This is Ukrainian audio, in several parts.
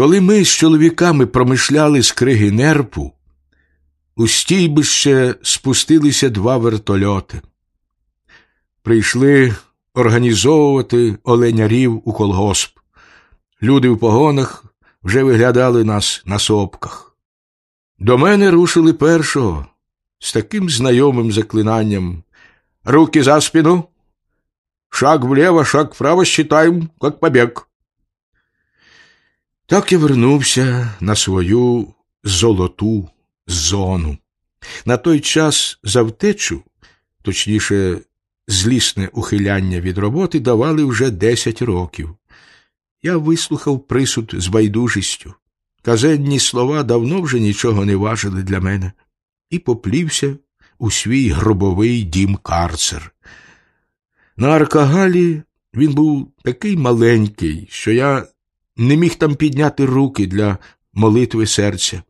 Коли ми з чоловіками промишляли з криги нерпу, у стійбище спустилися два вертольоти. Прийшли організовувати оленярів у колгосп. Люди в погонах вже виглядали нас на сопках. До мене рушили першого з таким знайомим заклинанням. Руки за спину, шаг влево, шаг вправо, считаем, как побег. Так я вернувся на свою золоту зону. На той час за втечу, точніше, злісне ухиляння від роботи, давали вже десять років. Я вислухав присуд з байдужістю. Казенні слова давно вже нічого не важили для мене, і поплівся у свій гробовий дім карцер. На Аркагалі він був такий маленький, що я не міг там підняти руки для молитви серця,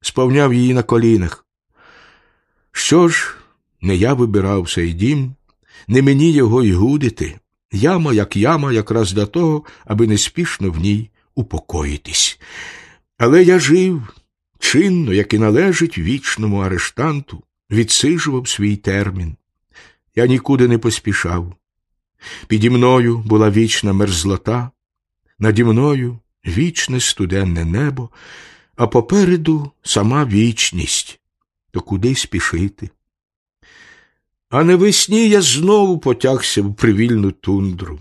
сповняв її на колінах. Що ж, не я вибирав цей дім, не мені його й гудити. Яма, як яма, якраз для того, аби неспішно в ній упокоїтись. Але я жив чинно, як і належить вічному арештанту, відсижував свій термін. Я нікуди не поспішав. Піді мною була вічна мерзлота, наді мною вічне студенне небо, а попереду сама вічність. То куди спішити? А навесні я знову потягся в привільну тундру.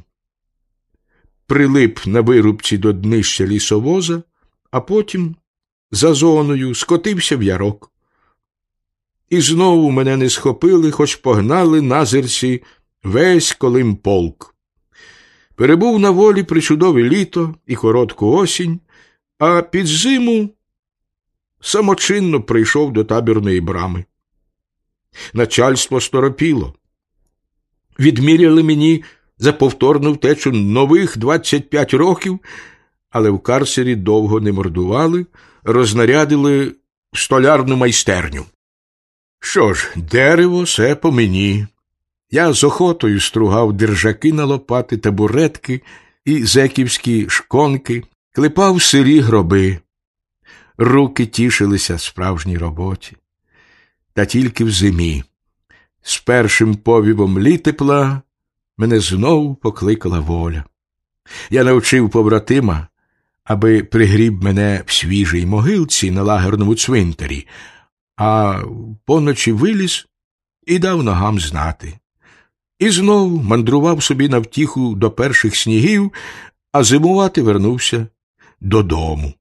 Прилип на вирубці до днища лісовоза, а потім за зоною скотився в ярок. І знову мене не схопили, хоч погнали на зерці весь колим полк. Перебув на волі причудове літо і коротку осінь, а під зиму самочинно прийшов до табірної брами. Начальство сторопіло. Відміряли мені за повторну втечу нових 25 років, але в карцері довго не мордували, рознарядили столярну майстерню. Що ж, дерево все по мені. Я з охотою стругав держаки на лопати, табуретки і зеківські шконки, клепав сирі гроби. Руки тішилися справжній роботі. Та тільки в зимі. З першим повівом літепла мене знову покликала воля. Я навчив побратима, аби пригріб мене в свіжій могилці на лагерному цвинтарі, а поночі виліз і дав ногам знати. І знову мандрував собі на втіху до перших снігів, а зимувати вернувся додому.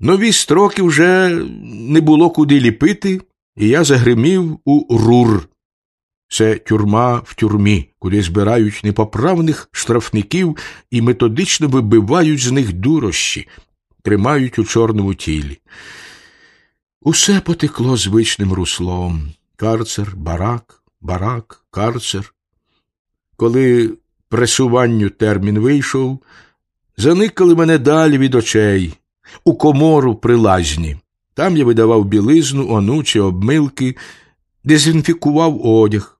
Нові строки вже не було куди ліпити, і я загримів у рур. Це тюрма в тюрмі, куди збирають непоправних штрафників і методично вибивають з них дурощі, тримають у чорному тілі. Усе потекло звичним руслом карцер, барак, барак, карцер. Коли пресуванню термін вийшов, заникали мене далі від очей, у комору при лазні. Там я видавав білизну, онучі, обмилки, дезінфікував одяг.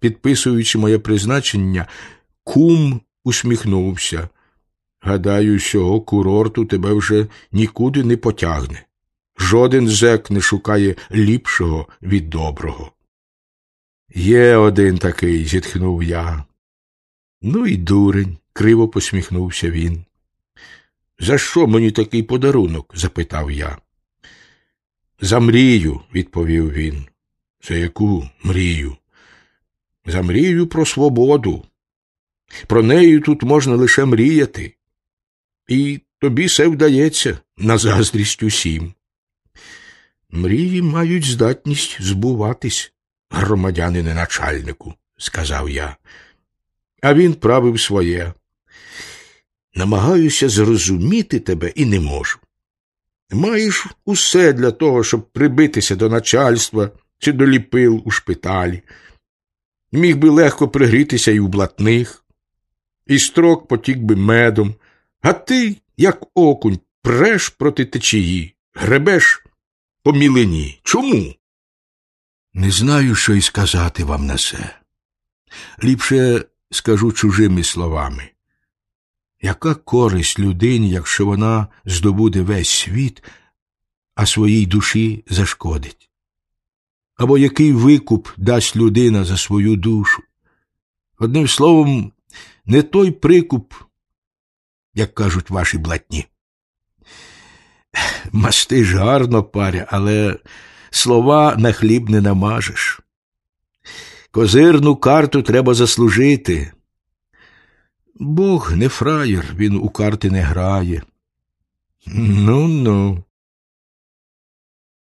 Підписуючи моє призначення, кум усміхнувся. Гадаю, що курорту тебе вже нікуди не потягне. Жоден зек не шукає ліпшого від доброго. Є один такий, зітхнув я. Ну і дурень, криво посміхнувся він. За що мені такий подарунок? запитав я. За мрію, відповів він. За яку мрію? За мрію про свободу. Про неї тут можна лише мріяти. І тобі все вдається на заздрість усім. Мрії мають здатність збуватись, громадянине начальнику, сказав я. А він правив своє. Намагаюся зрозуміти тебе і не можу. Маєш усе для того, щоб прибитися до начальства чи до ліпил у шпиталі. Міг би легко пригрітися і у блатних, і строк потік би медом, а ти, як окунь, преш проти течії, гребеш по мілині. Чому? Не знаю, що й сказати вам на це. Ліпше скажу чужими словами. Яка користь людині, якщо вона здобуде весь світ, а своїй душі зашкодить? Або який викуп дасть людина за свою душу? Одним словом, не той прикуп, як кажуть ваші блатні. Масти ж гарно паря, але слова на хліб не намажеш. Козирну карту треба заслужити. Бог не фраєр, він у карти не грає. Ну ну.